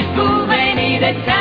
is moving either time.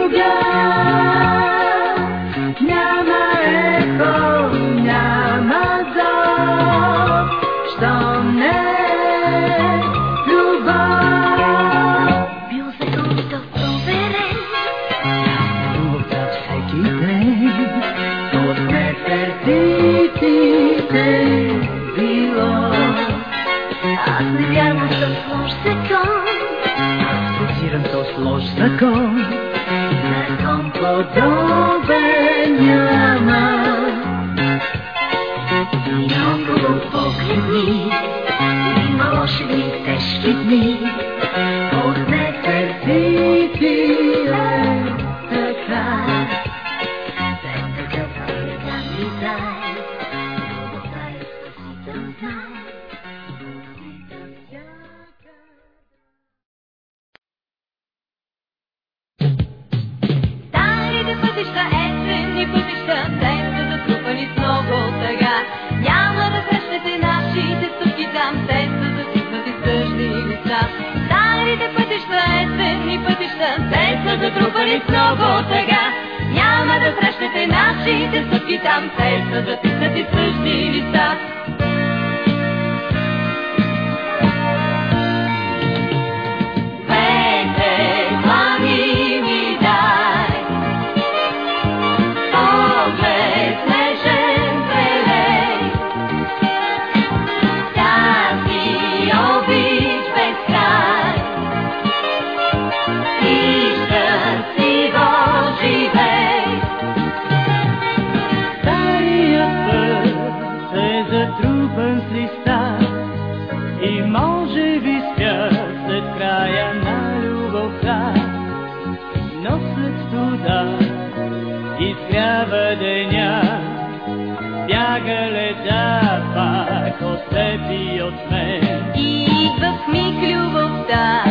вода, изгрява деня, бяга лета пак от теб и от мен. И идва в миг любовта,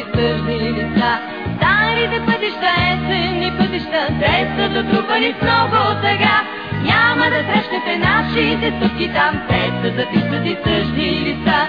тези тъжни лица. Старите пътища, есенни пътища, те са затрупани с много сега. Няма да срещнете нашите стъпки там, те са записват и тъжни лица.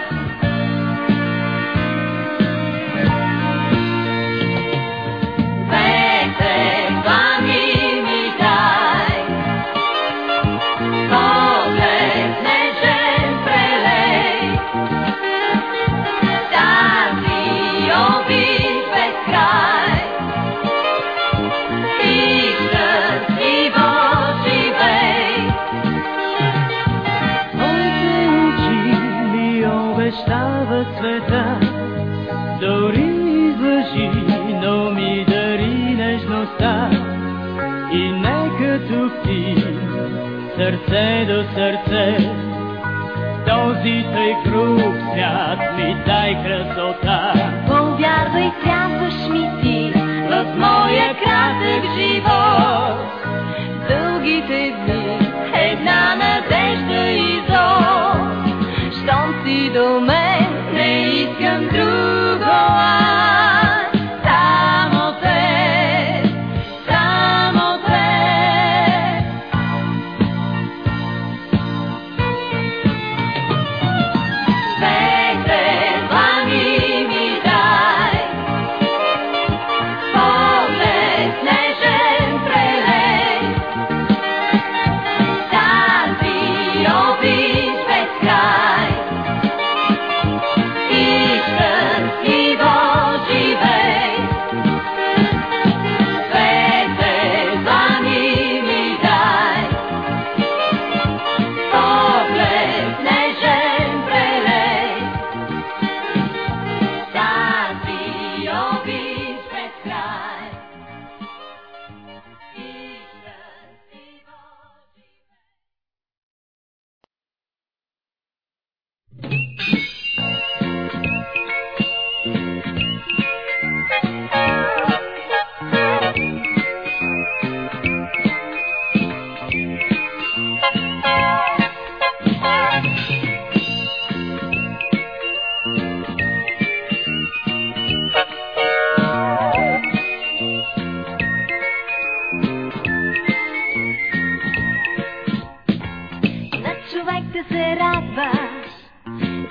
човек да се радва,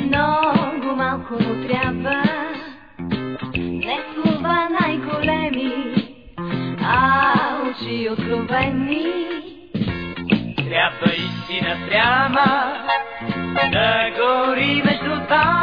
много малко му трябва. Не слова най-големи, а очи откровени. Трябва истина пряма да гори между вас.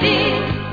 be.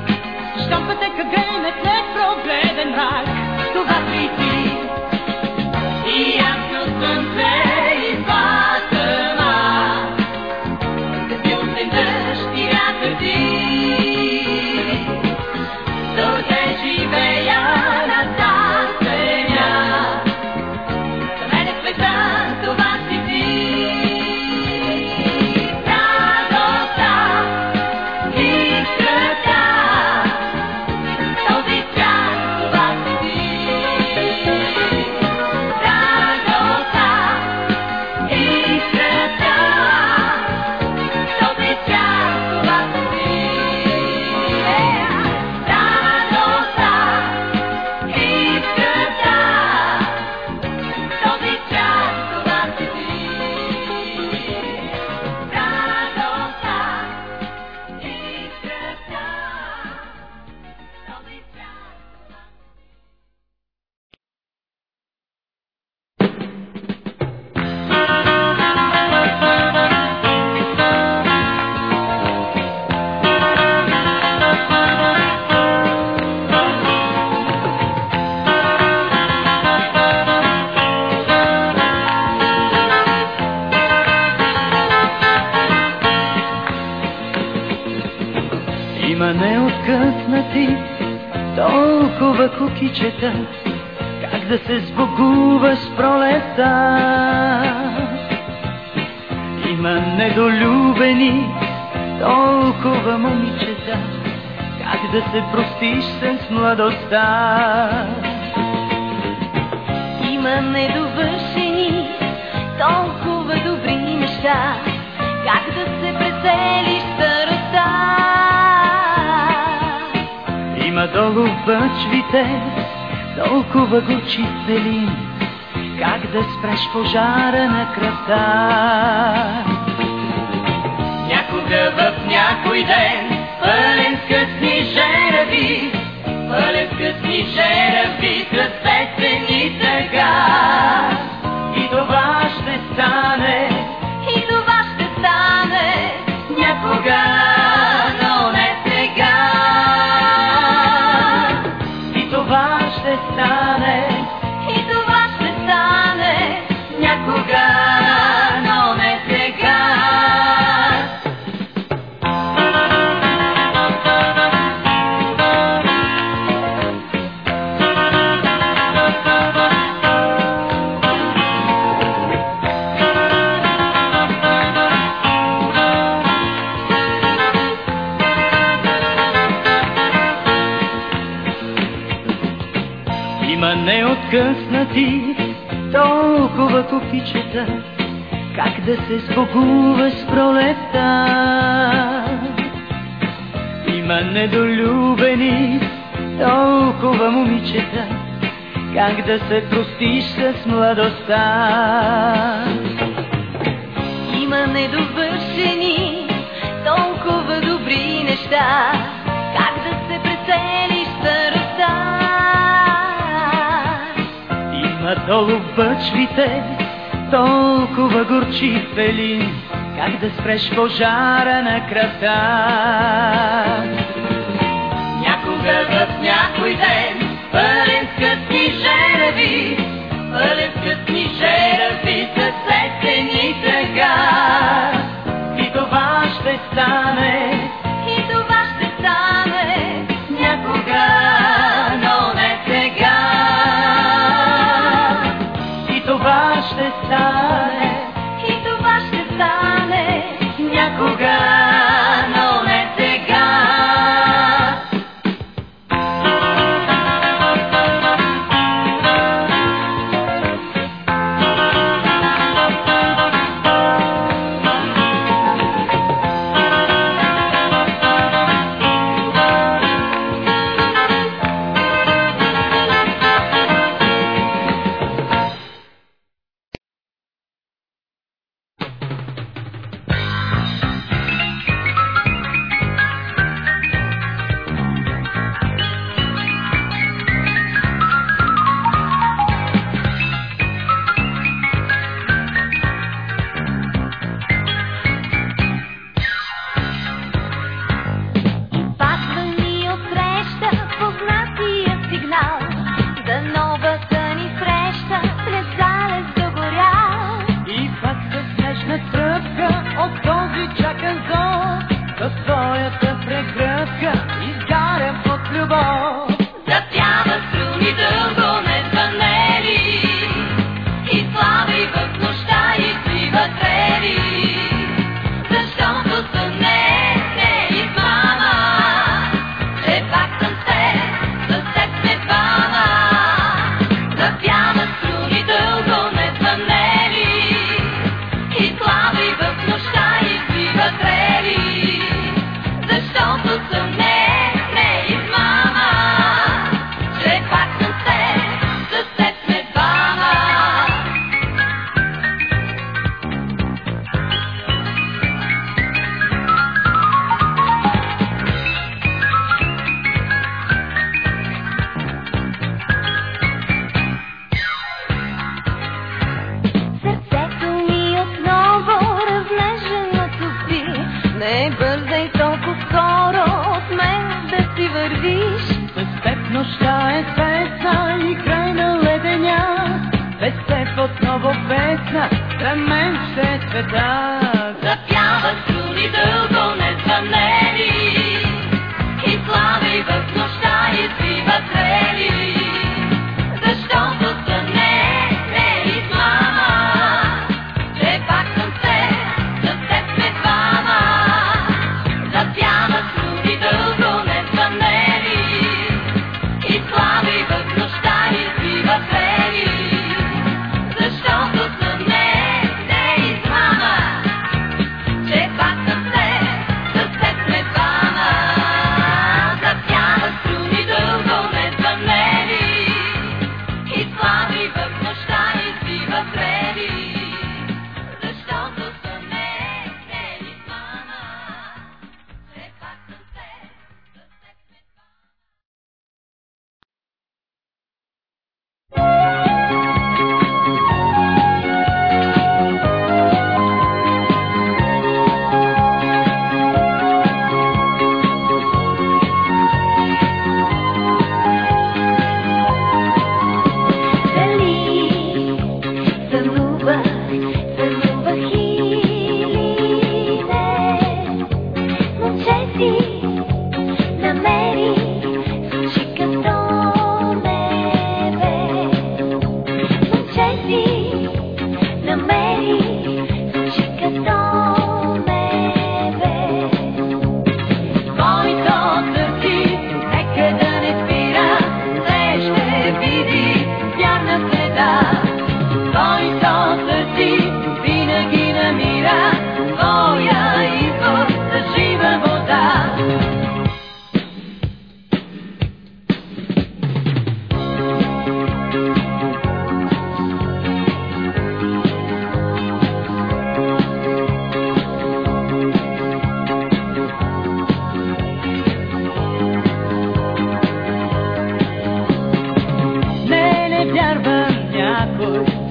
се простиш с младостта. Има недовършени толкова добри неща, как да се преселиш староста. Има долу бъчвите, толкова го чистели, как да спреш пожара на кръста. Някога в някой ден time. прекъснати, толкова купичета, как да се спокува с пролета. Има недолюбени толкова момичета, как да се простиш с младостта. Има недовършени толкова добри неща, как да се преценя надолу в бъчвите, толкова горчи фелин, как да спреш пожара на крата. Някога в down. Не, не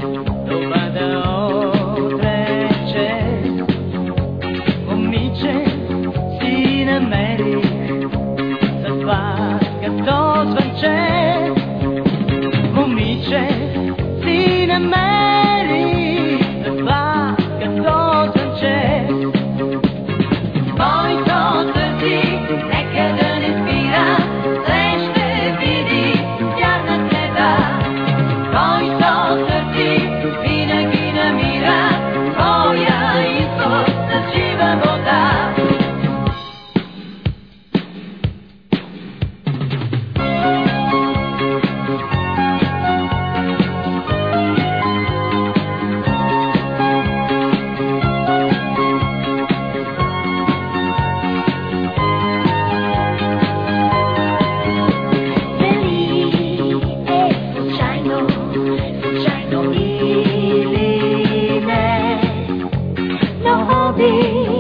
be.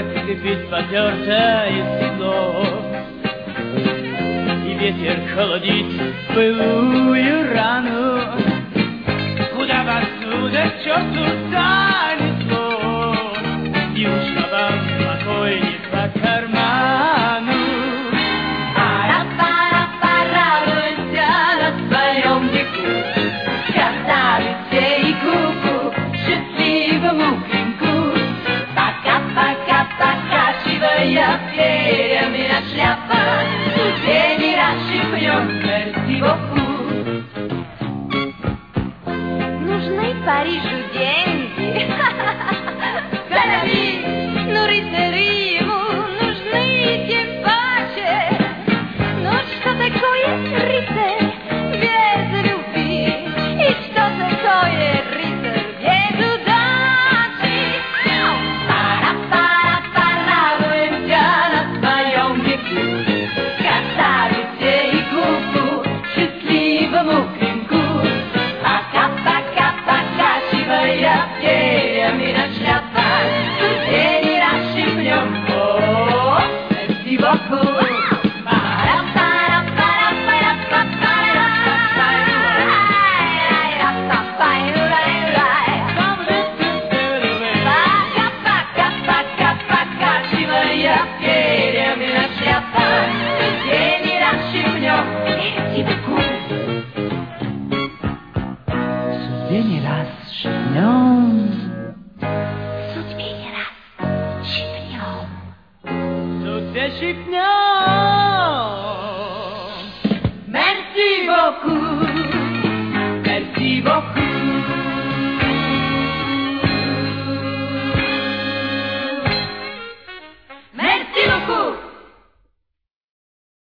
как скрипит потертое стекло. И ветер холодит пылую рану, куда вас, куда черту дай.